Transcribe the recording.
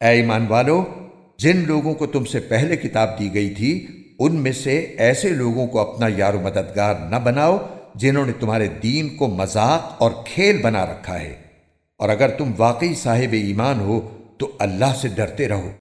ए ईमान वालो, जिन लोगों को तुमसे पहले किताब दी गई थी, उनमें से ऐसे लोगों को अपना यारो मददगार न बनाओ, जिन्होंने तुम्हारे दीन को मज़ाक और खेल बना रखा है। और अगर तुम वाकई साहिब ईमान हो तो अल्लाह से डरते रहो।